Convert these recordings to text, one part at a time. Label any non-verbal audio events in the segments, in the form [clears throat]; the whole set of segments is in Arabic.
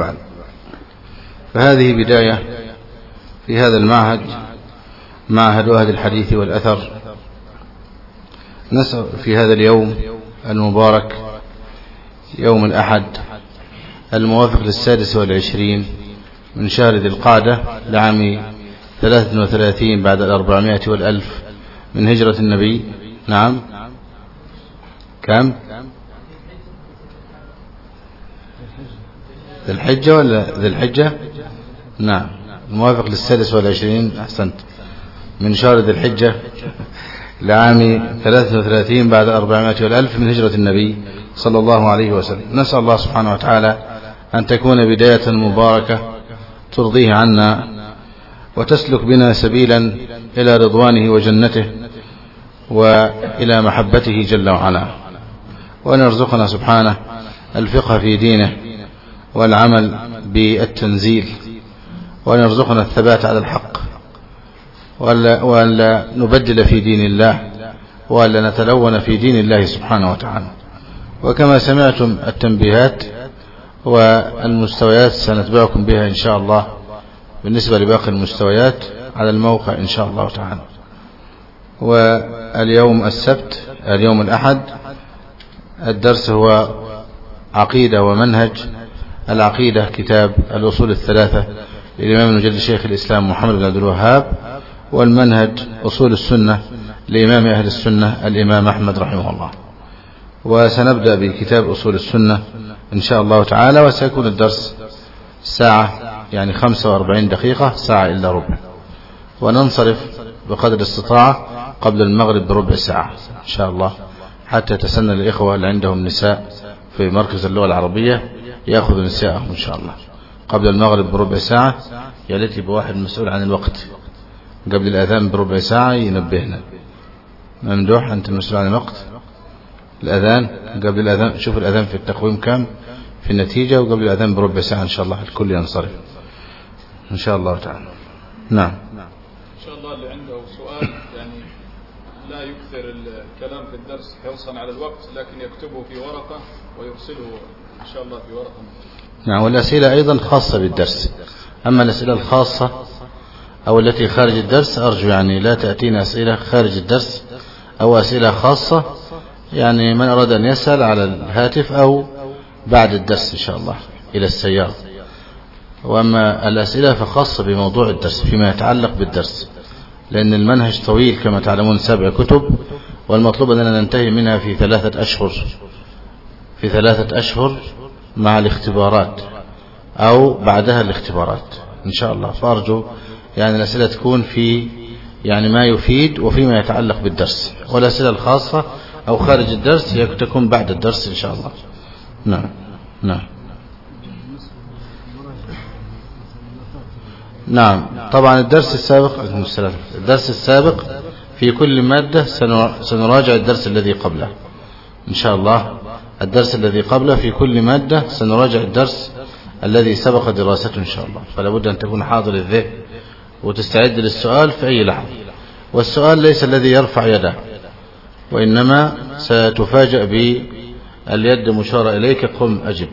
بعد. فهذه بداية في هذا المعهد معهد أهل الحديث والأثر. نسأل في هذا اليوم المبارك يوم الأحد الموافق للسادس والعشرين من شهر ذي القعدة لعام ثلاثة وثلاثين بعد الأربعمائة والألف من هجرة النبي. نعم. كم؟ ذي الحجة ولا ذي الحجة نعم. الموافق للسادس والعشرين؟ أحسنت. من شهر ذي الحجة لعام 33 بعد 400 والألف من هجرة النبي صلى الله عليه وسلم. نسأل الله سبحانه وتعالى أن تكون بداية مباركة ترضيه عنا وتسلك بنا سبيلا إلى رضوانه وجنته وإلى محبته جل وعلا. وأن يرزقنا سبحانه الفقه في دينه والعمل بالتنزيل وأن يرزقنا الثبات على الحق وأن لا نبدل في دين الله وأن لا نتلون في دين الله سبحانه وتعالى. وكما سمعتم التنبيهات والمستويات سنتبعكم بها إن شاء الله بالنسبة لباقي المستويات على الموقع إن شاء الله تعالى. واليوم السبت اليوم الأحد الدرس هو عقيدة ومنهج العقيدة كتاب الأصول الثلاثة للإمام المجد شيخ الإسلام محمد بن عبد الوهاب والمنهج أصول السنة لإمام أهل السنة الإمام أحمد رحمه الله. وسنبدأ بكتاب أصول السنة إن شاء الله تعالى وسيكون الدرس ساعة يعني 45 دقيقة ساعة إلا ربع. وننصرف بقدر الاستطاعة قبل المغرب بربع ساعة إن شاء الله. حتى يتسنى الإخوة اللي عندهم نساء في مركز اللغة العربية يأخذ نساءهم إن شاء الله. قبل المغرب بربع ساعة يا ليت يبقى واحد مسؤول عن الوقت. قبل الأذان بربع ساعة ينبهنا. ممدوح أنت المسؤول عن الوقت. الأذان قبل الأذان شوف الأذان في التقويم كم في النتيجة وقبل الأذان بربع ساعة إن شاء الله الكل ينصرف. إن شاء الله تعالى. نعم. إن شاء الله اللي عنده سؤال يعني لا يكثر الكلام في الدرس حرصا على الوقت لكن يكتبه في ورقة ويرسله شاء الله في ورقة نعم والأسئلة أيضا خاصة بالدرس. أما الأسئلة الخاصة أو التي خارج الدرس أرجو يعني لا تأتينا أسئلة خارج الدرس أو أسئلة خاصة يعني من أراد أن يسأل على الهاتف أو بعد الدرس إن شاء الله إلى السيارة. وأما الأسئلة فخاصة بموضوع الدرس فيما يتعلق بالدرس لأن المنهج طويل كما تعلمون سبع كتب والمطلوب أننا ننتهي منها في ثلاثة أشهر. في ثلاثة أشهر مع الاختبارات أو بعدها الاختبارات. إن شاء الله. فأرجو يعني الأسئلة تكون في يعني ما يفيد وفيما يتعلق بالدرس. والأسئلة الخاصة أو خارج الدرس هي تكون بعد الدرس إن شاء الله. نعم. نعم. نعم. طبعا الدرس السابق الدرس السابق في كل مادة سنراجع الدرس الذي قبله. إن شاء الله. الدرس الذي قبله في كل مادة سنراجع الدرس الذي سبق دراسته إن شاء الله. فلا بد أن تكون حاضر الذهن وتستعد للسؤال في أي لحظة. والسؤال ليس الذي يرفع يده وإنما ستفاجأ باليد مشارة إليك قم أجب.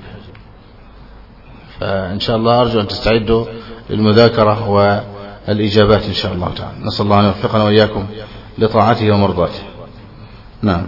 فإن شاء الله أرجو أن تستعدوا للمذاكرة والإجابات إن شاء الله تعالى. نسأل الله أن يوفقنا وإياكم لطاعته ومرضاته. نعم.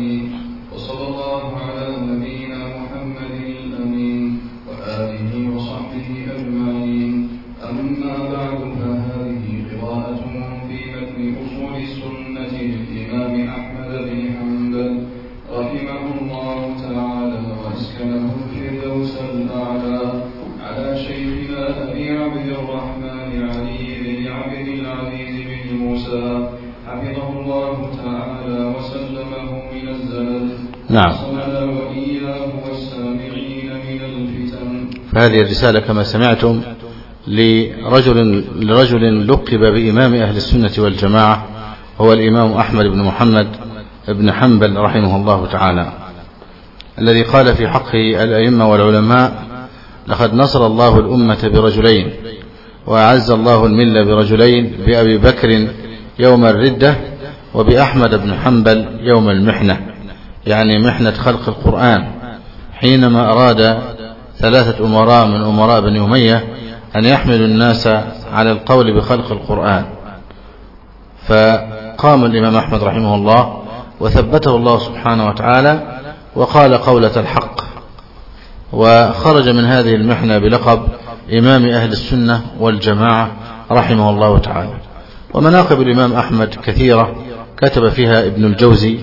نعم. فهذه الرسالة كما سمعتم لرجل, لرجل لقب بإمام أهل السنة والجماعة هو الإمام أحمد بن محمد بن حنبل رحمه الله تعالى الذي قال في حقه الأئمة والعلماء لقد نصر الله الأمة برجلين وأعز الله الملة برجلين بأبي بكر يوم الردة وبأحمد بن حنبل يوم المحنة. يعني محنة خلق القرآن حينما أراد ثلاثة أمراء من أمراء بني أمية أن يحملوا الناس على القول بخلق القرآن. فقام الإمام أحمد رحمه الله وثبته الله سبحانه وتعالى وقال قولة الحق. وخرج من هذه المحنة بلقب إمام أهل السنة والجماعة رحمه الله تعالى. ومناقب الإمام أحمد كثيرة كتب فيها ابن الجوزي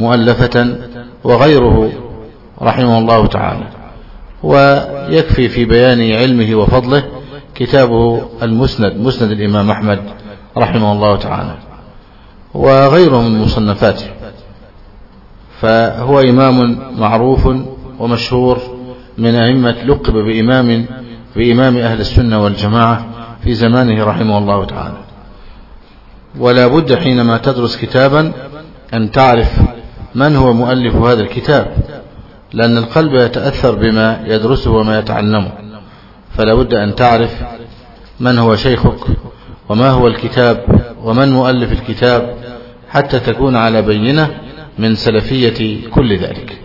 مؤلفة وغيره رحمه الله تعالى. ويكفي في بيان علمه وفضله كتابه المسند مسند الإمام أحمد رحمه الله تعالى وغيره من مصنفاته. فهو إمام معروف ومشهور من أئمة لقب بإمام بإمام أهل السنة والجماعة في زمانه رحمه الله تعالى. ولا بد حينما تدرس كتابا أن تعرف من هو مؤلف هذا الكتاب؟ لأن القلب يتأثر بما يدرسه وما يتعلمه. فلا بد أن تعرف من هو شيخك وما هو الكتاب ومن مؤلف الكتاب حتى تكون على بينة من سلفية كل ذلك.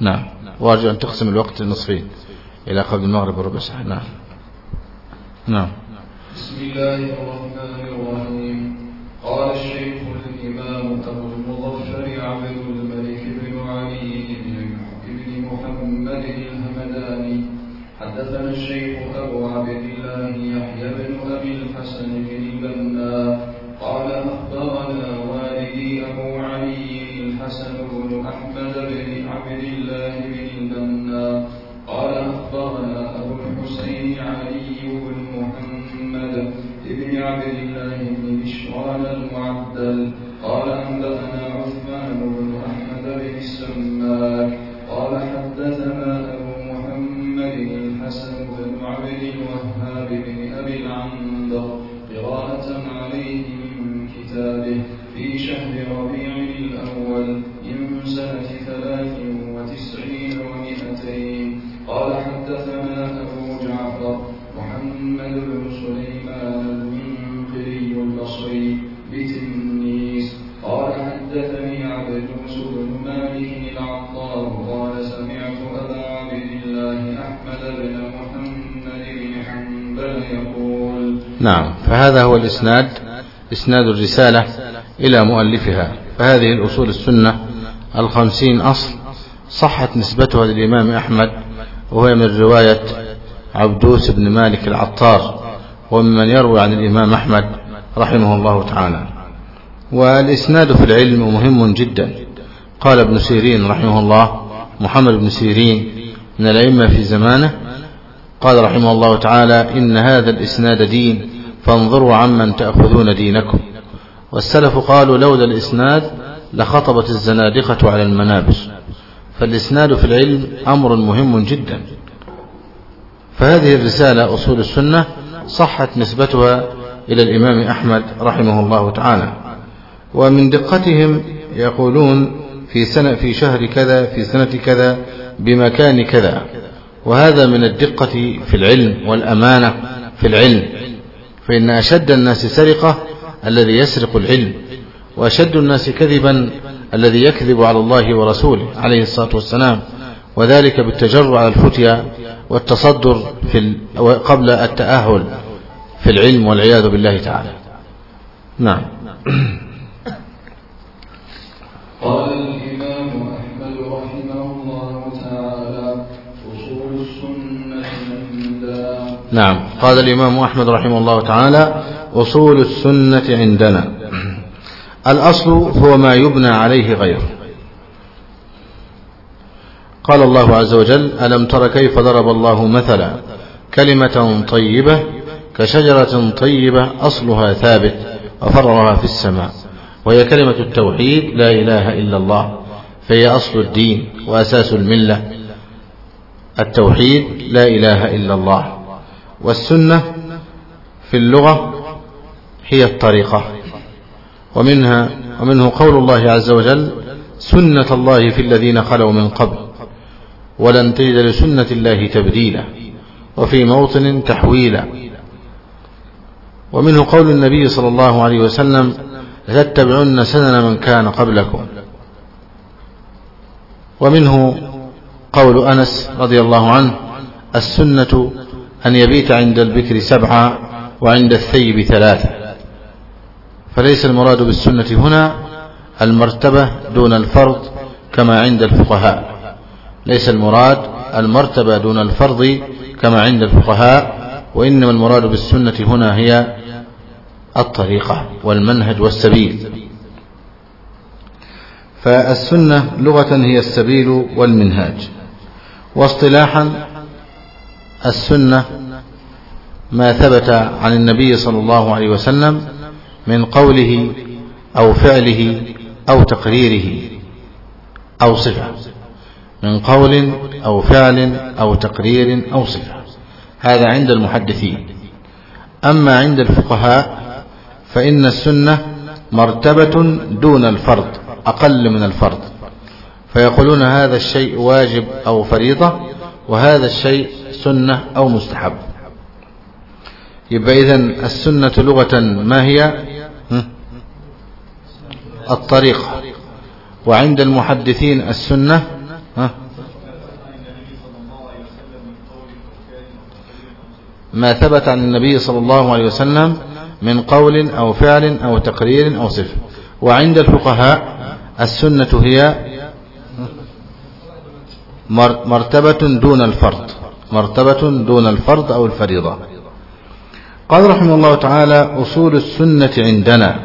نعم. وأرجو أن تقسم الوقت نصفين إلى قبل المغرب بربع ساعة. نعم. نعم. بسم الله الرحمن الرحيم. حدثنا الشيخ أبو الإسناد إسناد الرسالة إلى مؤلفها. فهذه الأصول السنة الخمسين أصل. صحت نسبتها للإمام أحمد وهو من رواية عبدوس بن مالك العطار وممن يروي عن الإمام أحمد رحمه الله تعالى. والإسناد في العلم مهم جدا. قال ابن سيرين رحمه الله محمد بن سيرين من الأئمة في زمانه قال رحمه الله تعالى إن هذا الإسناد دين فانظروا عمن تأخذون دينكم. والسلف قالوا لولا الإسناد لخطبت الزنادقة على المنابر. فالإسناد في العلم أمر مهم جدا. فهذه الرسالة أصول السنة صحت نسبتها إلى الإمام أحمد رحمه الله تعالى. ومن دقتهم يقولون في سنة في شهر كذا في سنة كذا بمكان كذا. وهذا من الدقة في العلم والأمانة في العلم. فإن أشد الناس سرقة الذي يسرق العلم وأشد الناس كذبا الذي يكذب على الله ورسوله عليه الصلاة والسلام. وذلك بالتجرع على الفتيا والتصدر في قبل التأهل في العلم والعياذ بالله تعالى. نعم. قال الإمام أحمد رحمه الله تعالى نعم. قال الإمام أحمد رحمه الله تعالى أصول السنة عندنا. الأصل هو ما يبنى عليه غيره. قال الله عز وجل ألم تر كيف ضرب الله مثلا كلمة طيبة كشجرة طيبة أصلها ثابت وفرعها في السماء وهي كلمة التوحيد لا إله إلا الله فهي أصل الدين وأساس الملة. التوحيد لا إله إلا الله. والسنة في اللغة هي الطريقة. ومنها ومنه قول الله عز وجل سنة الله في الذين خلوا من قبل ولن تجد لسنة الله تبديلا وفي موطن تحويلا. ومنه قول النبي صلى الله عليه وسلم لتتبعن سنن من كان قبلكم. ومنه قول أنس رضي الله عنه السنة أن يبيت عند البكر سبعة وعند الثيب ثلاثة. فليس المراد بالسنة هنا المرتبة دون الفرض كما عند الفقهاء. ليس المراد المرتبة دون الفرض كما عند الفقهاء وإنما المراد بالسنة هنا هي الطريقة والمنهج والسبيل. فالسنة لغة هي السبيل والمنهاج. واصطلاحا السنة ما ثبت عن النبي صلى الله عليه وسلم من قوله أو فعله أو تقريره أو صفة من قول أو فعل أو تقرير أو صفة. هذا عند المحدثين. أما عند الفقهاء فإن السنة مرتبة دون الفرض أقل من الفرض. فيقولون هذا الشيء واجب أو فريضة وهذا الشيء سنة أو مستحب. يبقى إذن السنة لغة ما هي؟ الطريقة وعند المحدثين السنة؟ ما ثبت عن النبي صلى الله عليه وسلم من قول أو فعل أو تقرير أو صفة. وعند الفقهاء السنة هي مرتبة دون الفرض مرتبة دون الفرض أو الفريضة. قال رحمه الله تعالى أصول السنة عندنا.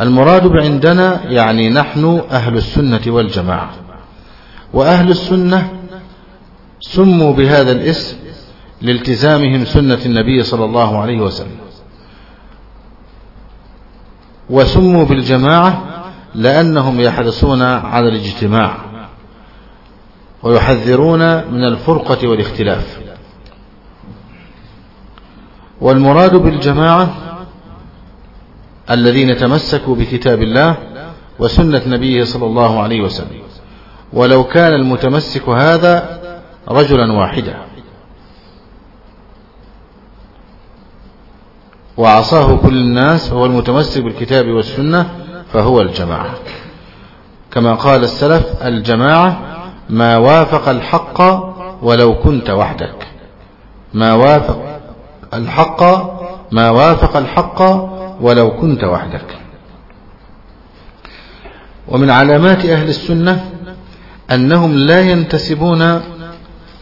المراد بعندنا يعني نحن أهل السنة والجماعة. وأهل السنة سموا بهذا الاسم لالتزامهم سنة النبي صلى الله عليه وسلم. وسموا بالجماعة لأنهم يحرصون على الاجتماع. ويحذرون من الفرقة والاختلاف. والمراد بالجماعة الذين تمسكوا بكتاب الله وسنة نبيه صلى الله عليه وسلم. ولو كان المتمسك هذا رجلا واحدا. وعصاه كل الناس هو المتمسك بالكتاب والسنة فهو الجماعة. كما قال السلف الجماعة ما وافق الحق ولو كنت وحدك. ما وافق الحق ما وافق الحق ولو كنت وحدك. ومن علامات أهل السنة أنهم لا ينتسبون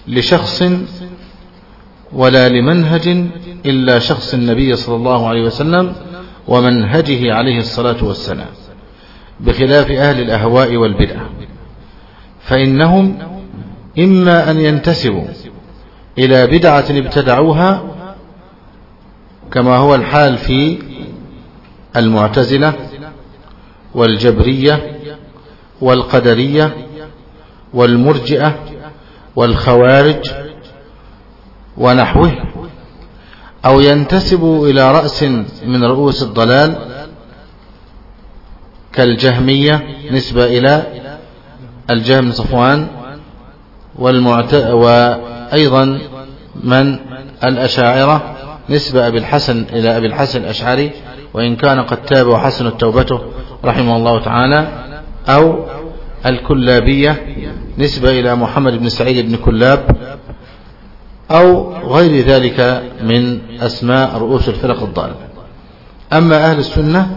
لشخص ولا لمنهج إلا شخص النبي صلى الله عليه وسلم ومنهجه عليه الصلاة والسلام بخلاف أهل الأهواء والبدع. فإنهم إما أن ينتسبوا إلى بدعة ابتدعوها كما هو الحال في المعتزلة والجبرية والقدرية والمرجئة والخوارج ونحوه أو ينتسب إلى رأس من رؤوس الضلال كالجهمية نسبة إلى الجهم صفوان والمعت... وأيضا من الأشاعرة نسبة أبي الحسن إلى أبي الحسن الأشعري وإن كان قد تاب وحسن توبته رحمه الله تعالى أو الكلابية نسبة إلى محمد بن سعيد بن كلاب أو غير ذلك من أسماء رؤوس الفرق الضالة. أما أهل السنة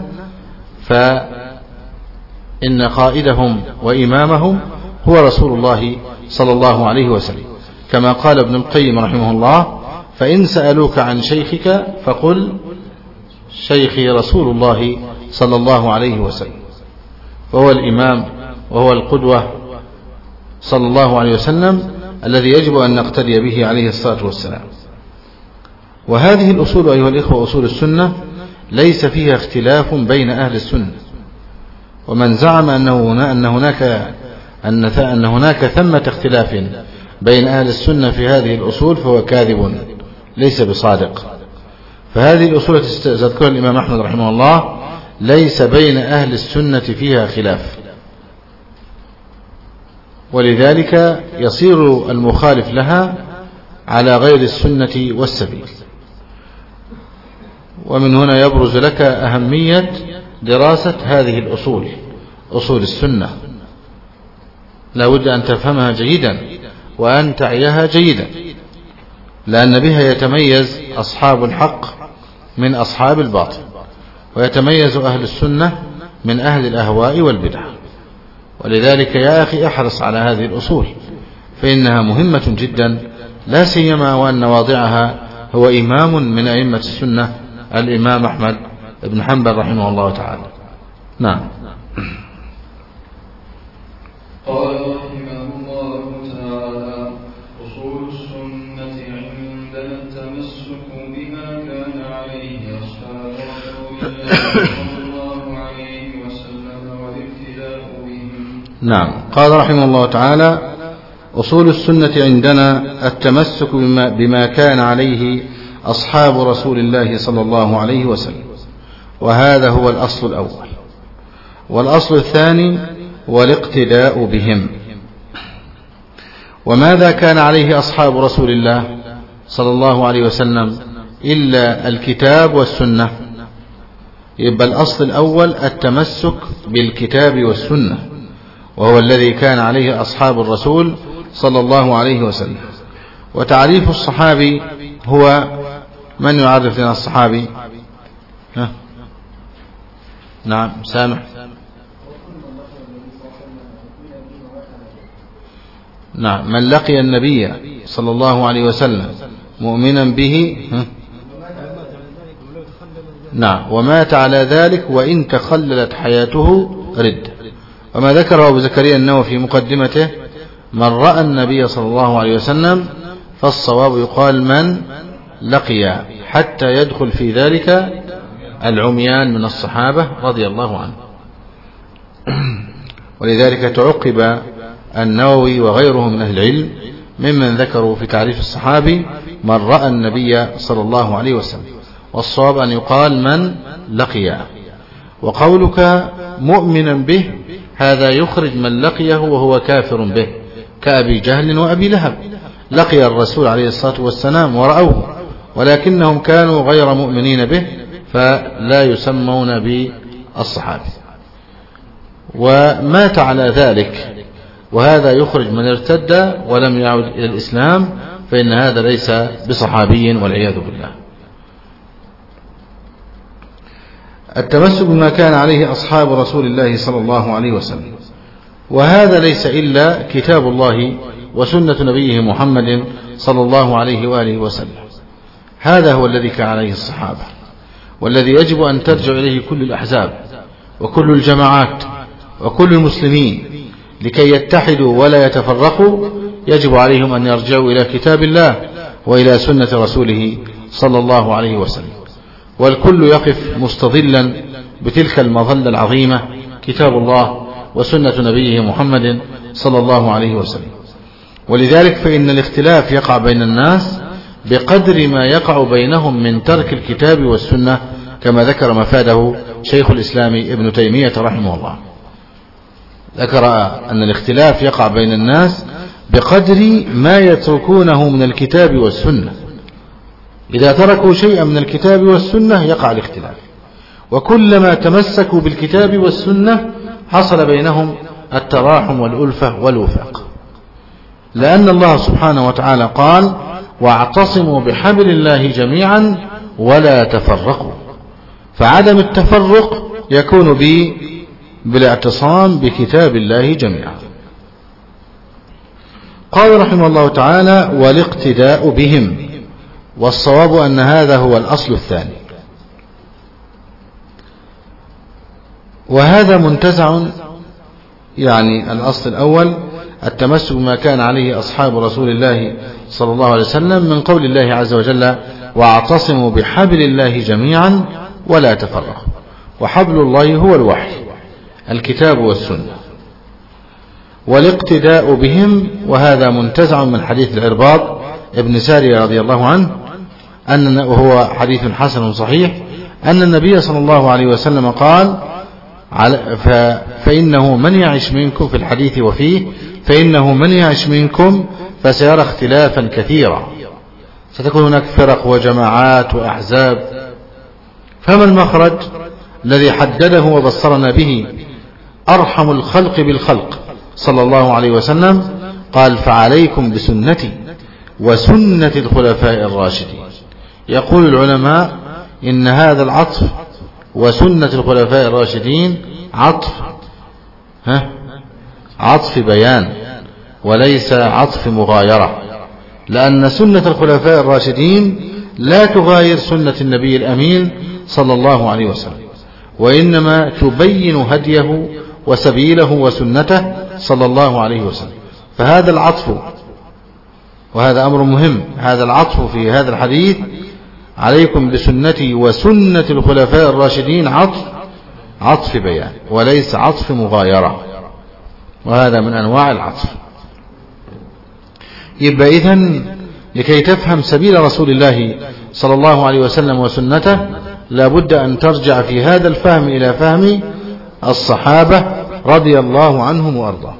فإن قائدهم وإمامهم هو رسول الله صلى الله عليه وسلم. كما قال ابن القيم رحمه الله فإن سألوك عن شيخك فقل شيخي رسول الله صلى الله عليه وسلم. فهو الإمام وهو القدوة صلى الله عليه وسلم الذي يجب أن نقتدي به عليه الصلاة والسلام. وهذه الأصول أيها الإخوة أصول السنة ليس فيها اختلاف بين أهل السنة. ومن زعم أنه أن هناك أن هناك ثمة اختلاف بين أهل السنة في هذه الأصول فهو كاذب ليس بصادق. فهذه الأصول التي الإمام أحمد رحمه الله ليس بين أهل السنة فيها خلاف. ولذلك يصير المخالف لها على غير السنة والسبيل. ومن هنا يبرز لك أهمية دراسة هذه الأصول أصول السنة. لا بد أن تفهمها جيدا وأن تعيها جيدا لأن بها يتميز أصحاب الحق من أصحاب الباطل ويتميز أهل السنة من أهل الأهواء والبدع. ولذلك يا أخي احرص على هذه الأصول فإنها مهمة جدا لا سيما وأن واضعها هو إمام من أئمة السنة الإمام أحمد بن حنبل رحمه الله تعالى. نعم. قال رحمه الله تعالى أصول السنة عندنا التمسك بما كان عليه أصحاب رسول الله صلى الله عليه وسلم والابتداء بهم. نعم. قال رحمه الله تعالى أصول السنة عندنا التمسك بما, بما كان عليه أصحاب رسول الله صلى الله عليه وسلم. وهذا هو الأصل الأول. والأصل الثاني والاقتداء بهم. وماذا كان عليه أصحاب رسول الله صلى الله عليه وسلم إلا الكتاب والسنة؟ يبقى الأصل الأول التمسك بالكتاب والسنة وهو الذي كان عليه أصحاب الرسول صلى الله عليه وسلم. وتعريف الصحابي هو من يعرف لنا الصحابي؟ ها؟ نعم سامح نعم من لقي النبي صلى الله عليه وسلم مؤمنا به؟ نعم ومات على ذلك وإن تخللت حياته رد وما ذكره أبو زكريا النووي في مقدمته من رأى النبي صلى الله عليه وسلم فالصواب يقال من لقي حتى يدخل في ذلك العميان من الصحابة رضي الله عنه. ولذلك تعقب النووي وغيره من أهل العلم ممن ذكروا في تعريف الصحابي من رأى النبي صلى الله عليه وسلم والصواب أن يقال من لقي. وقولك مؤمنا به هذا يخرج من لقيه وهو كافر به كأبي جهل وأبي لهب. لقي الرسول عليه الصلاة والسلام ورأوه ولكنهم كانوا غير مؤمنين به فلا يسمون بالصحابي. ومات على ذلك وهذا يخرج من ارتد ولم يعد إلى الإسلام فإن هذا ليس بصحابي والعياذ بالله. التمسك بما كان عليه أصحاب رسول الله صلى الله عليه وسلم. وهذا ليس إلا كتاب الله وسنة نبيه محمد صلى الله عليه وآله وسلم. هذا هو الذي كان عليه الصحابة. والذي يجب أن ترجع إليه كل الأحزاب وكل الجماعات وكل المسلمين لكي يتحدوا ولا يتفرقوا يجب عليهم أن يرجعوا إلى كتاب الله وإلى سنة رسوله صلى الله عليه وسلم. والكل يقف مستظلا بتلك المظلة العظيمة كتاب الله وسنة نبيه محمد صلى الله عليه وسلم. ولذلك فإن الاختلاف يقع بين الناس بقدر ما يقع بينهم من ترك الكتاب والسنة كما ذكر مفاده شيخ الإسلام ابن تيمية رحمه الله. ذكر أن الاختلاف يقع بين الناس بقدر ما يتركونه من الكتاب والسنة. إذا تركوا شيئا من الكتاب والسنة يقع الاختلاف. وكلما تمسكوا بالكتاب والسنة حصل بينهم التراحم والألفة والوفاق. لأن الله سبحانه وتعالى قال واعتصموا بحبل الله جميعا ولا تفرقوا. فعدم التفرق يكون بالاعتصام بكتاب الله جميعا. قال رحمه الله تعالى والاقتداء بهم. والصواب أن هذا هو الأصل الثاني. وهذا منتزع يعني الأصل الأول التمسك بما كان عليه أصحاب رسول الله صلى الله عليه وسلم من قول الله عز وجل واعتصموا بحبل الله جميعا ولا تفرقوا وحبل الله هو الوحي الكتاب والسنة والاقتداء بهم وهذا منتزع من حديث العرباض ابن سارية رضي الله عنه أن وهو حديث حسن صحيح أن النبي صلى الله عليه وسلم قال فإنه من يعش منكم في الحديث وفيه فإنه من يعش منكم فسيرى اختلافا كثيرا. ستكون هناك فرق وجماعات وأحزاب. فما المخرج الذي حدده وبصرنا به أرحم الخلق بالخلق صلى الله عليه وسلم؟ قال فعليكم بسنتي وسنة الخلفاء الراشدين. يقول العلماء إن هذا العطف وسنة الخلفاء الراشدين عطف. ها؟ عطف بيان وليس عطف مغايرة لأن سنة الخلفاء الراشدين لا تغاير سنة النبي الأمين صلى الله عليه وسلم وإنما تبين هديه وسبيله وسنته صلى الله عليه وسلم. فهذا العطف وهذا أمر مهم هذا العطف في هذا الحديث عليكم بسنتي وسنة الخلفاء الراشدين عطف عطف بيان وليس عطف مغايرة. وهذا من أنواع العطف. يبقى إذن لكي تفهم سبيل رسول الله صلى الله عليه وسلم وسنته لابد أن ترجع في هذا الفهم إلى فهم الصحابة رضي الله عنهم وأرضاه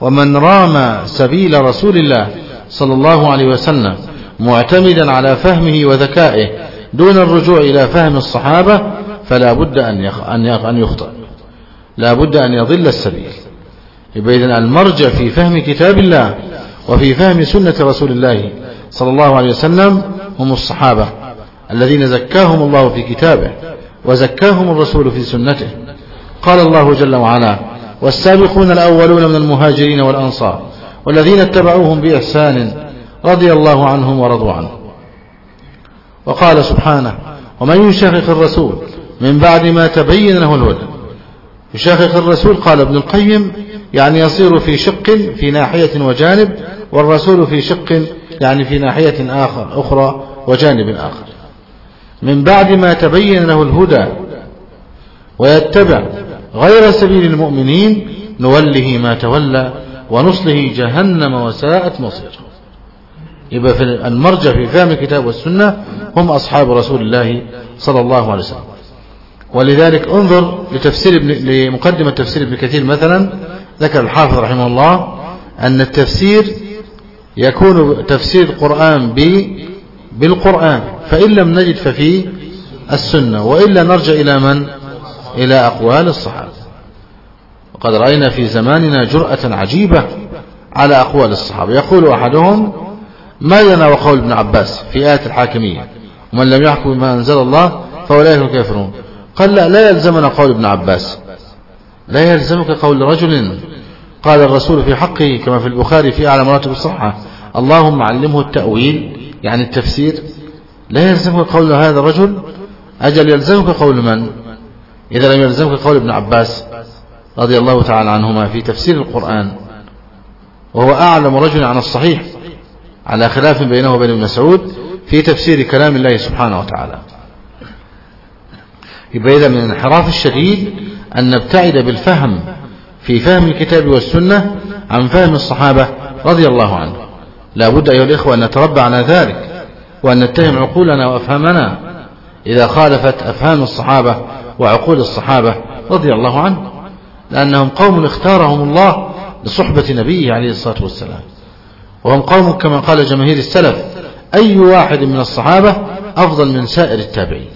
ومن رام سبيل رسول الله صلى الله عليه وسلم معتمدا على فهمه وذكائه دون الرجوع إلى فهم الصحابة فلا بد أن يخطئ. لا بد أن يضل السبيل. يبقى إذن المرجع في فهم كتاب الله وفي فهم سنة رسول الله صلى الله عليه وسلم هم الصحابة الذين زكاهم الله في كتابه وزكاهم الرسول في سنته. قال الله جل وعلا والسابقون الأولون من المهاجرين والأنصار والذين اتبعوهم بإحسان رضي الله عنهم ورضوا عنه. وقال سبحانه ومن يشاقق الرسول من بعد ما تبين له الهدى. يشاقق الرسول قال ابن القيم يعني يصير في شق في ناحية وجانب والرسول في شق يعني في ناحية آخر أخرى وجانب آخر. من بعد ما تبين له الهدى ويتبع غير سبيل المؤمنين نوله ما تولى ونصله جهنم وساءت مصيره. يبقى في المرجع في فهم الكتاب والسنة هم أصحاب رسول الله صلى الله عليه وسلم. ولذلك انظر لتفسير ابن لمقدمة تفسير ابن كثير مثلا ذكر الحافظ رحمه الله أن التفسير يكون تفسير القرآن بالقرآن فإن لم نجد ففي السنة وإلا نرجع إلى من؟ إلى أقوال الصحابة. وقد رأينا في زماننا جرأة عجيبة على أقوال الصحابة. يقول أحدهم ما لنا وقول ابن عباس في آية الحاكمية؟ ومن لم يحكم بما أنزل الله فأولئك الكافرون. قال لا لا يلزمنا قول ابن عباس. لا يلزمك قول رجل. قال الرسول في حقه كما في البخاري في أعلى مراتب الصحة. اللهم علمه التأويل يعني التفسير. لا يلزمك قول هذا الرجل. أجل يلزمك قول من؟ إذا لم يلزمك قول ابن عباس رضي الله تعالى عنهما في تفسير القرآن. وهو أعلم رجل عن الصحيح على خلاف بينه وبين ابن مسعود في تفسير كلام الله سبحانه وتعالى. يبقى إذا من الانحراف الشديد أن نبتعد بالفهم في فهم الكتاب والسنة عن فهم الصحابة رضي الله عنهم. لا بد أيها الإخوة أن نتربى على ذلك وأن نتهم عقولنا وأفهامنا إذا خالفت أفهام الصحابة وعقول الصحابة رضي الله عنهم لأنهم قوم اختارهم الله لصحبة نبيه عليه الصلاة والسلام. وهم قوم كما قال جماهير السلف أي واحد من الصحابة أفضل من سائر التابعين.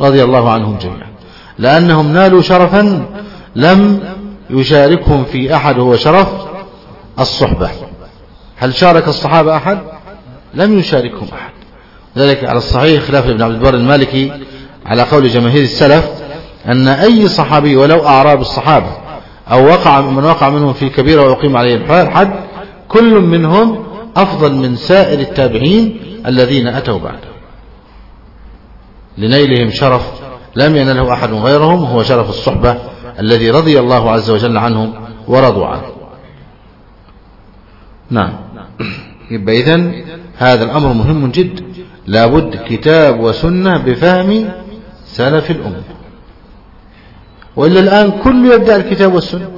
رضي الله عنهم جميعا. لأنهم نالوا شرفا لم يشاركهم في أحد هو شرف الصحبة. هل شارك الصحابة أحد؟ لم يشاركهم أحد. ذلك على الصحيح خلاف ابن عبد البر المالكي على قول جماهير السلف أن أي صحابي ولو أعراب الصحابة أو وقع من وقع منهم في كبيرة ويقيم عليه الحد كل منهم أفضل من سائر التابعين الذين أتوا بعده. لنيلهم شرف لم ينله أحد غيرهم هو شرف الصحبة الذي رضي الله عز وجل عنهم ورضوا عنه. نعم. يبقى إذن هذا الأمر مهم جدا لابد كتاب وسنة بفهم سلف الأمة. وإلا الآن كل يبدأ الكتاب والسنة.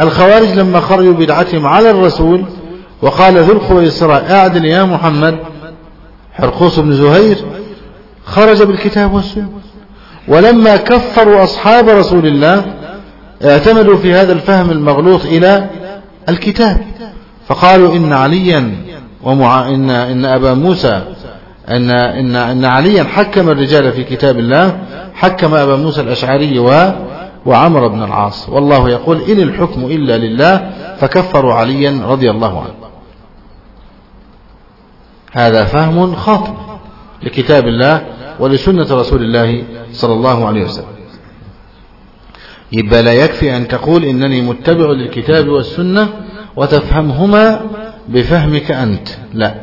الخوارج لما خرجوا بدعتهم على الرسول وقال ذو الخويصراء أعدل يا محمد حرقوس بن زهير خرج بالكتاب والسنة. ولما كفروا أصحاب رسول الله اعتمدوا في هذا الفهم المغلوط إلى الكتاب. فقالوا إن عليا ومع إن, إن أبا موسى أن, إن, إن عليا حكم الرجال في كتاب الله حكم أبا موسى الأشعري وعمر بن العاص. والله يقول إن الحكم إلا لله فكفروا عليا رضي الله عنه. هذا فهم خاطئ لكتاب الله ولسنة رسول الله صلى الله عليه وسلم. يبقى لا يكفي أن تقول إنني متبع للكتاب والسنة وتفهمهما بفهمك أنت. لا.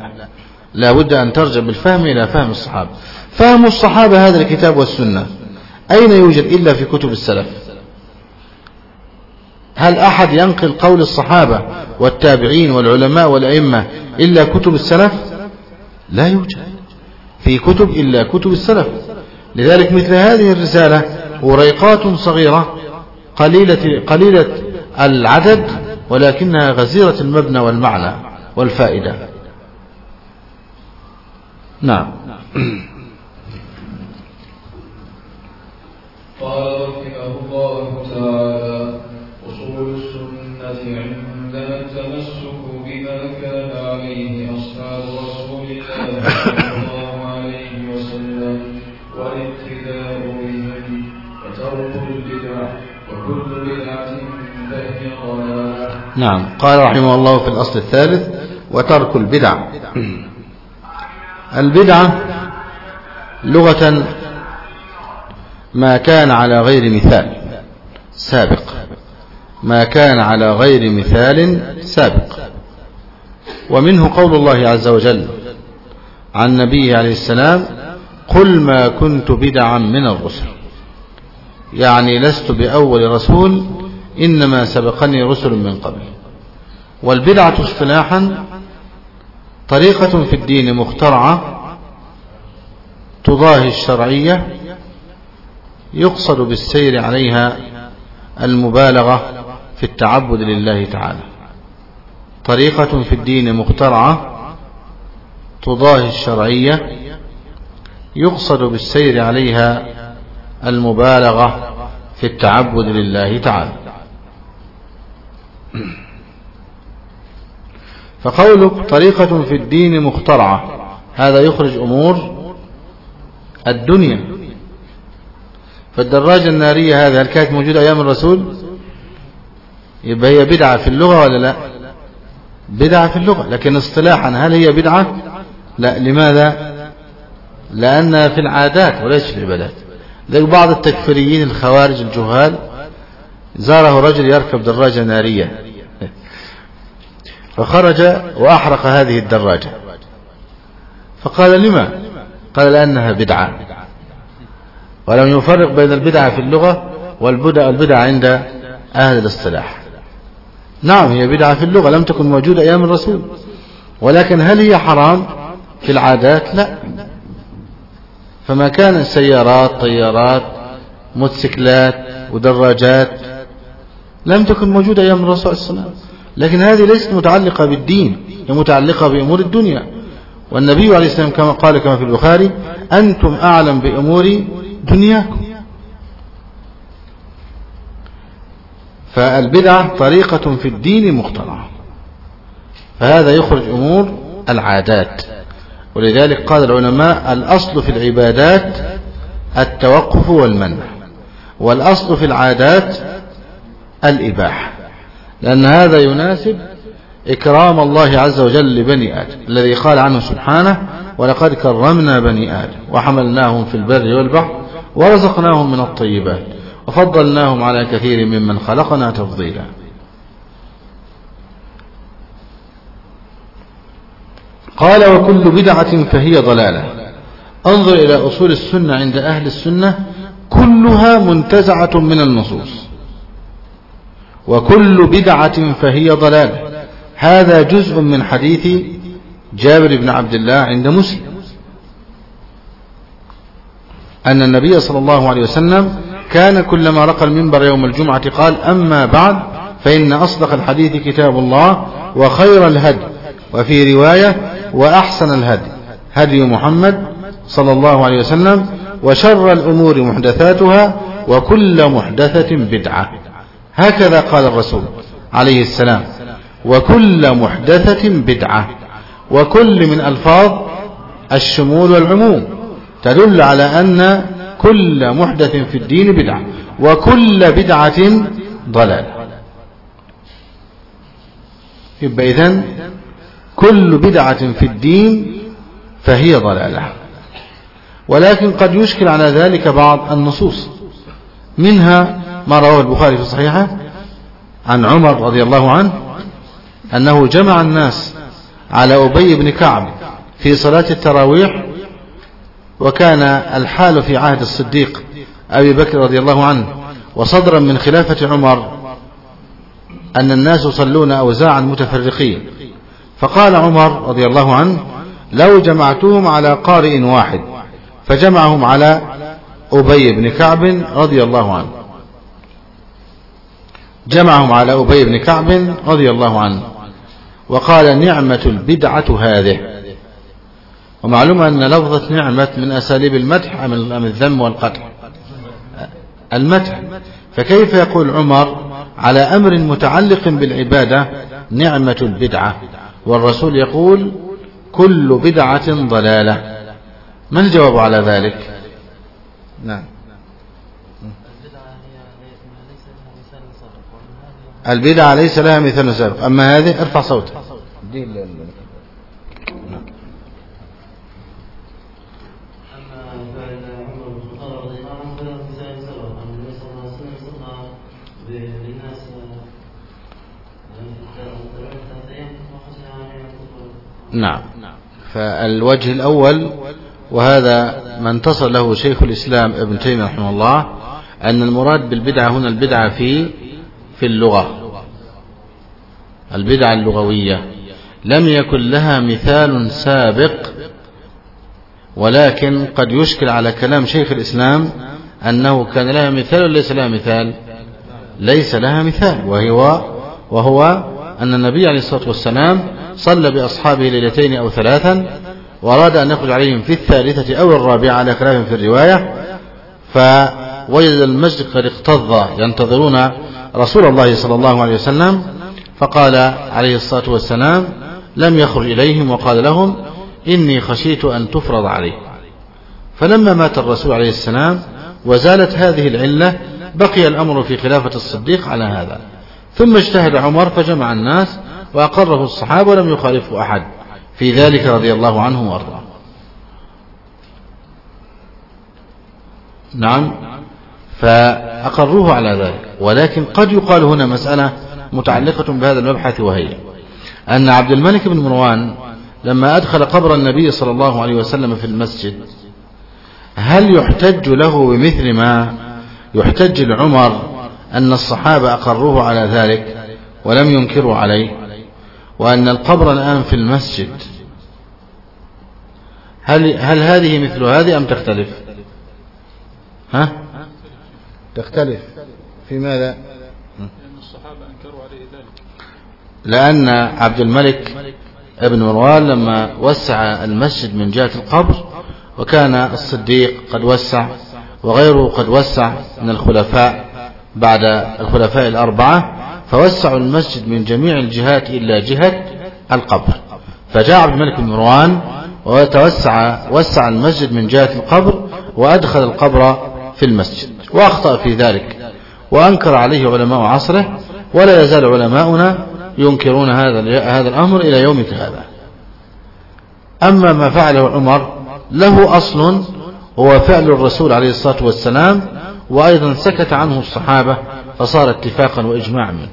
لا بد أن ترجع بالفهم إلى فهم الصحابة. فهم الصحابة هذا الكتاب والسنة. أين يوجد إلا في كتب السلف؟ هل أحد ينقل قول الصحابة والتابعين والعلماء والأئمة إلا كتب السلف؟ لا يوجد. في كتب إلا كتب السلف. لذلك مثل هذه الرسالة وريقات صغيرة قليلة, قليلة العدد ولكنها غزيرة المبنى والمعنى والفائدة. نعم. قال نعم. قال رحمه الله في الأصل الثالث وترك البدع. البدعة لغة ما كان على غير مثال سابق. ما كان على غير مثال سابق. ومنه قول الله عز وجل عن نبيه عليه السلام قل ما كنت بدعا من الرسل. يعني لست بأول رسول إنما سبقني رسل من قبل. والبدعة اصطلاحا طريقة في الدين مخترعة تضاهي الشرعية يقصد بالسير عليها المبالغة في التعبد لله تعالى. طريقة في الدين مخترعة تضاهي الشرعية يقصد بالسير عليها المبالغة في التعبد لله تعالى. [clears throat] فقولك طريقة في الدين مخترعة. هذا يخرج أمور الدنيا. فالدراجة النارية هذه هل كانت موجودة أيام الرسول؟ يبقى هي بدعة في اللغة ولا لا؟ بدعة في اللغة لكن اصطلاحا هل هي بدعة؟ لا. لماذا؟ لأنها في العادات وليس في العبادات. ذلك بعض التكفيريين الخوارج الجهال زاره رجل يركب دراجة نارية. فخرج وأحرق هذه الدراجة. فقال لما؟ قال لأنها بدعة. ولم يفرق بين البدعة في اللغة والبدع البدعة عند أهل الاصطلاح. نعم هي بدعة في اللغة لم تكن موجودة أيام الرسول. ولكن هل هي حرام؟ في العادات لا. فما كان سيارات طيارات موتوسيكلات ودراجات لم تكن موجودة أيام الرسول صلى الله عليه وسلم. لكن هذه ليست متعلقة بالدين هي متعلقة بأمور الدنيا. والنبي عليه السلام كما قال كما في البخاري أنتم أعلم بأمور دنياكم. فالبدعة طريقة في الدين مخترعة. فهذا يخرج أمور العادات. ولذلك قال العلماء الأصل في العبادات التوقف والمنع والأصل في العادات الإباحة. لأن هذا يناسب إكرام الله عز وجل لبني آدم الذي قال عنه سبحانه ولقد كرمنا بني آدم وحملناهم في البر والبحر ورزقناهم من الطيبات وفضلناهم على كثير ممن خلقنا تفضيلا. قال وكل بدعة فهي ضلالة. انظر إلى أصول السنة عند أهل السنة كلها منتزعة من النصوص. وكل بدعة فهي ضلالة هذا جزء من حديث جابر بن عبد الله عند مسلم. أن النبي صلى الله عليه وسلم كان كلما رقى المنبر يوم الجمعة قال أما بعد فإن أصدق الحديث كتاب الله وخير الهدي. وفي رواية وأحسن الهدي. هدي محمد صلى الله عليه وسلم وشر الأمور محدثاتها وكل محدثة بدعة. هكذا قال الرسول عليه السلام وكل محدثة بدعة وكل من ألفاظ الشمول والعموم تدل على أن كل محدث في الدين بدعة وكل بدعة ضلالة. يبقى إذن كل بدعة في الدين فهي ضلالة. ولكن قد يشكل على ذلك بعض النصوص منها ما رواه البخاري في صحيحه عن عمر رضي الله عنه أنه جمع الناس على أبي بن كعب في صلاة التراويح وكان الحال في عهد الصديق أبي بكر رضي الله عنه وصدرا من خلافة عمر أن الناس يصلون أوزاعا متفرقين. فقال عمر رضي الله عنه لو جمعتهم على قارئ واحد فجمعهم على أبي بن كعب رضي الله عنه. جمعهم على أبي بن كعب رضي الله عنه وقال نعمة البدعة هذه. ومعلوم أن لفظة نعمة من أساليب المدح أم الذم والقتل. المدح. فكيف يقول عمر على أمر متعلق بالعبادة نعمة البدعة؟ والرسول يقول كل بدعة ضلالة. ما الجواب على ذلك؟ نعم. البدعة ليس لها مثال سابق. أما هذه ارفع صوتك. نعم. فالوجه الأول وهذا ما انتصر له شيخ الإسلام ابن تيمية رحمه الله أن المراد بالبدعة هنا البدعة في في اللغة. البدعة اللغوية. لم يكن لها مثال سابق ولكن قد يشكل على كلام شيخ الإسلام أنه كان لها مثال ليس لها مثال. ليس لها مثال وهو وهو أن النبي عليه الصلاة والسلام صلى بأصحابه ليلتين أو ثلاثا وأراد أن يخرج عليهم في الثالثة أو الرابعة على خلاف في الرواية فوجد المسجد قد اقتضى ينتظرون رسول الله صلى الله عليه وسلم فقال عليه الصلاة والسلام لم يخرج إليهم وقال لهم إني خشيت أن تفرض عليه. فلما مات الرسول عليه السلام وزالت هذه العلة بقي الأمر في خلافة الصديق على هذا. ثم اجتهد عمر فجمع الناس وأقره الصحابة ولم يخالفه أحد. في ذلك رضي الله عنه وأرضاه. نعم. فأقروه على ذلك. ولكن قد يقال هنا مسألة متعلقة بهذا المبحث وهي أن عبد الملك بن مروان لما أدخل قبر النبي صلى الله عليه وسلم في المسجد هل يحتج له بمثل ما يحتج لعمر أن الصحابة أقروه على ذلك ولم ينكروا عليه وأن القبر الآن في المسجد؟ هل, هل هذه مثل هذه أم تختلف؟ ها؟ تختلف في ماذا؟ لأن الصحابة أنكروا عليه ذلك. لأن عبد الملك ابن مروان لما وسع المسجد من جهة القبر وكان الصديق قد وسع وغيره قد وسع من الخلفاء بعد الخلفاء الأربعة فوسعوا المسجد من جميع الجهات إلا جهة القبر. فجاء عبد الملك بن مروان وتوسع وسع المسجد من جهة القبر وأدخل القبر في المسجد وأخطأ في ذلك وأنكر عليه علماء عصره ولا يزال علماؤنا ينكرون هذا هذا الأمر إلى يومك هذا أما ما فعله عمر له أصل هو فعل الرسول عليه الصلاة والسلام وأيضا سكت عنه الصحابة فصار اتفاقا وإجماعا منه.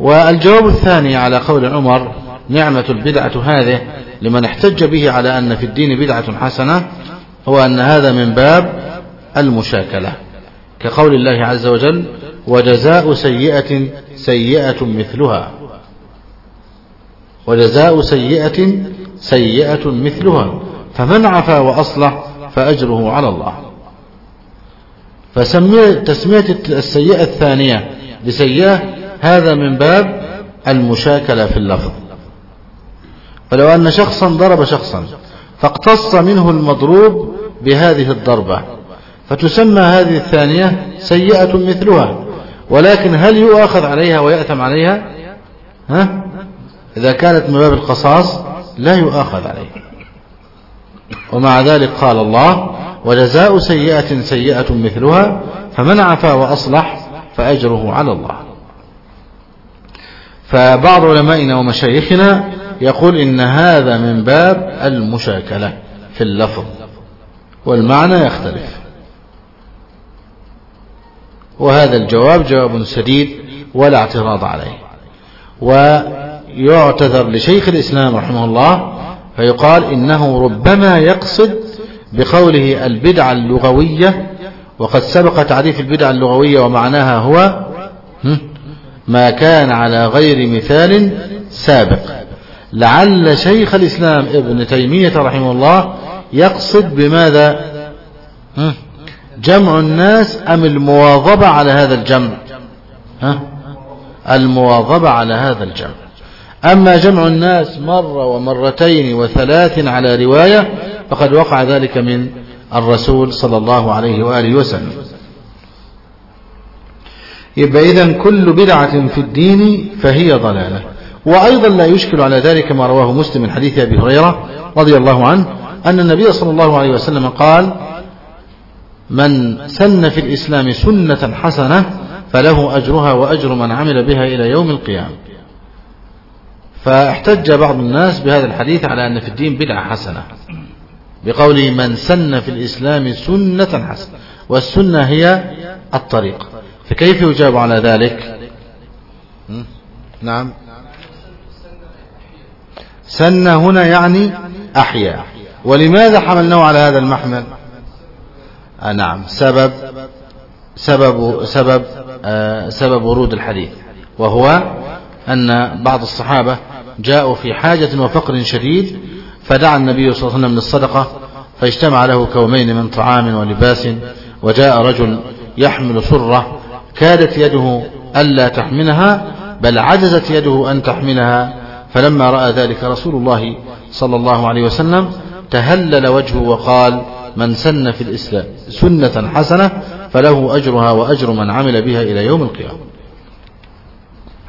والجواب الثاني على قول عمر نعمة البدعة هذه لمن احتج به على أن في الدين بدعة حسنة هو أن هذا من باب المشاكلة. كقول الله عز وجل وجزاء سيئة سيئة مثلها. وجزاء سيئة سيئة مثلها. فمن عفا وأصلح فأجره على الله. فتسمية السيئة الثانية بسيئة هذا من باب المشاكلة في اللفظ. فلو أن شخصا ضرب شخصا فاقتص منه المضروب بهذه الضربة. فتسمى هذه الثانية سيئة مثلها ولكن هل يؤاخذ عليها ويأثم عليها؟ ها؟ إذا كانت من باب القصاص لا يؤاخذ عليها. ومع ذلك قال الله وجزاء سيئة سيئة مثلها فمن عفا وأصلح فأجره على الله. فبعض علمائنا ومشايخنا يقول إن هذا من باب المشاكلة في اللفظ والمعنى يختلف. وهذا الجواب جواب سديد ولا اعتراض عليه. ويعتذر لشيخ الإسلام رحمه الله فيقال إنه ربما يقصد بقوله البدعة اللغوية وقد سبق تعريف البدعة اللغوية ومعناها هو ما كان على غير مثال سابق. لعل شيخ الإسلام ابن تيمية رحمه الله يقصد بماذا؟ جمع الناس أم المواظبة على هذا الجمع؟ ها؟ المواظبة على هذا الجمع. أما جمع الناس مرة ومرتين وثلاث على رواية فقد وقع ذلك من الرسول صلى الله عليه وآله وسلم. يبقى إذن كل بدعة في الدين فهي ضلالة. وأيضا لا يشكل على ذلك ما رواه مسلم من حديث أبي هريرة رضي الله عنه أن النبي صلى الله عليه وسلم قال من سن في الإسلام سنة حسنة فله أجرها وأجر من عمل بها إلى يوم القيامة. فاحتج بعض الناس بهذا الحديث على أن في الدين بدعة حسنة. بقوله من سن في الإسلام سنة حسنة والسنة هي الطريق. فكيف يجاب على ذلك؟ نعم. سن هنا يعني أحيا ولماذا حملناه على هذا المحمل؟ آه نعم. سبب سبب سبب آه سبب ورود الحديث. وهو أن بعض الصحابة جاءوا في حاجة وفقر شديد فدعا النبي صلى الله عليه وسلم للصدقة فاجتمع له كومين من طعام ولباس وجاء رجل يحمل سرة كادت يده ألا تحملها بل عجزت يده أن تحملها فلما رأى ذلك رسول الله صلى الله عليه وسلم تهلل وجهه وقال من سن في الإسلام سنة حسنة فله أجرها وأجر من عمل بها إلى يوم القيامة.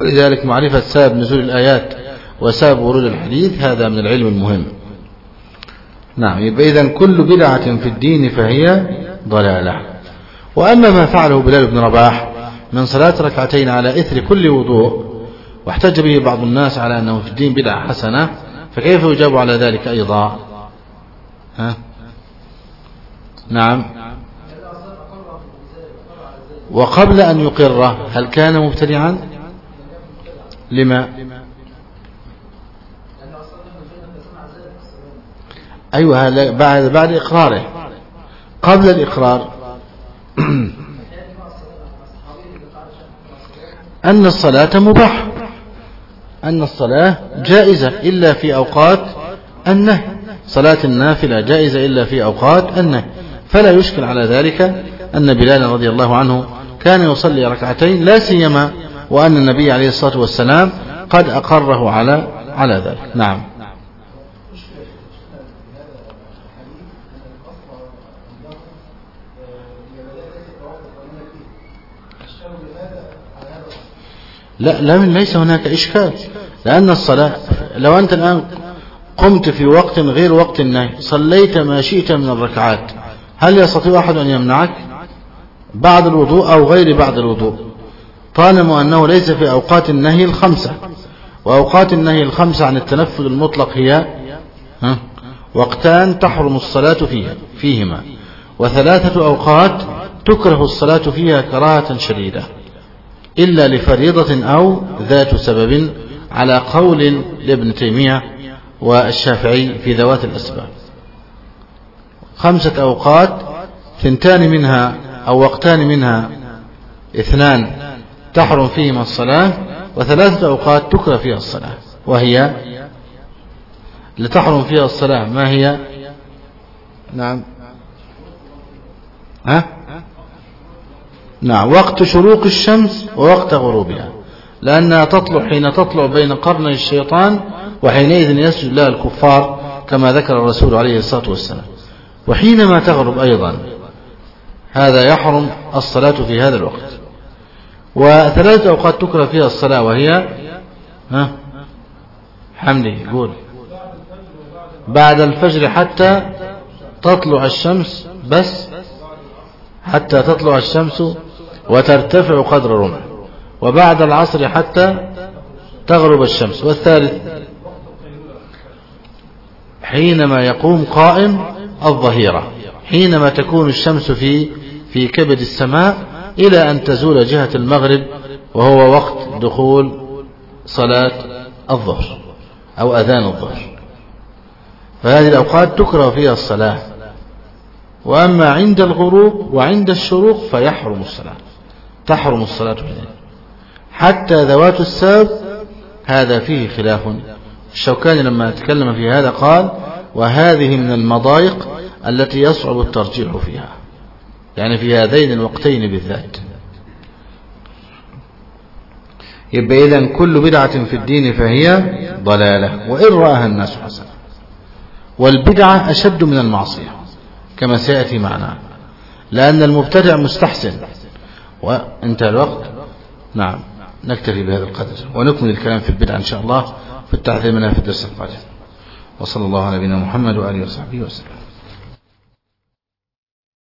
ولذلك معرفة سبب نزول الآيات وسبب ورود الحديث هذا من العلم المهم. نعم يبقى إذن كل بدعة في الدين فهي ضلالة. وأما ما فعله بلال بن رباح من صلاة ركعتين على إثر كل وضوء واحتج به بعض الناس على أنه في الدين بدعة حسنة فكيف يجاب على ذلك أيضا؟ ها؟ نعم. وقبل أن يقره هل كان مبتدعا؟ لما؟ أيوة بعد بعد إقراره. قبل الإقرار [clears throat] أن الصلاة مباح أن الصلاة جائزة إلا في أوقات النهي. صلاة النافلة جائزة إلا في أوقات النهي. فلا يشكل على ذلك أن بلال رضي الله عنه كان يصلي ركعتين لا سيما وأن النبي عليه الصلاة والسلام قد أقره على على ذلك. نعم. لا لا ليس هناك إشكال. لأن الصلاة لو أنت الآن قمت في وقت غير وقت النهي صليت ما شئت من الركعات هل يستطيع أحد أن يمنعك؟ بعد الوضوء أو غير بعد الوضوء. طالما أنه ليس في أوقات النهي الخمسة. وأوقات النهي الخمسة عن التنفذ المطلق هي ها وقتان تحرم الصلاة فيها فيهما. وثلاثة أوقات تكره الصلاة فيها كراهة شديدة. إلا لفريضة أو ذات سبب على قول لابن تيمية والشافعي في ذوات الأسباب. خمسة أوقات ثنتان منها أو وقتان منها اثنان تحرم فيهما الصلاة وثلاثة أوقات تكره فيها الصلاة. وهي؟ لتحرم فيها الصلاة ما هي؟ نعم. ها؟ نعم. وقت شروق الشمس ووقت غروبها. لأنها تطلع حين تطلع بين قرني الشيطان وحينئذ يسجد لها الكفار كما ذكر الرسول عليه الصلاة والسلام. وحينما تغرب أيضا هذا يحرم الصلاة في هذا الوقت. وثلاثة أوقات تكره فيها الصلاة وهي ها؟ حمدي قول بعد الفجر حتى تطلع الشمس بس حتى تطلع الشمس وترتفع قدر رمح وبعد العصر حتى تغرب الشمس. والثالث حينما يقوم قائم الظهيرة. حينما تكون الشمس في في كبد السماء إلى أن تزول جهة المغرب وهو وقت دخول صلاة الظهر أو أذان الظهر. فهذه الأوقات تكره فيها الصلاة. وأما عند الغروب وعند الشروق فيحرم الصلاة. تحرم الصلاة فيه حتى ذوات الساب هذا فيه خلاف. الشوكاني لما تكلم في هذا قال وهذه من المضايق التي يصعب الترجيح فيها يعني في هذين الوقتين بالذات. يبقى إذن كل بدعة في الدين فهي ضلالة وإن رآها الناس حسنة. والبدعة أشد من المعصية كما سيأتي معنا لأن المبتدع مستحسن. وانتهى الوقت نعم نكتفي بهذا القدر ونكمل الكلام في البدعة إن شاء الله في التحذير منها في الدرس القادم. وصلى الله على نبينا محمد وآله وصحبه وسلم.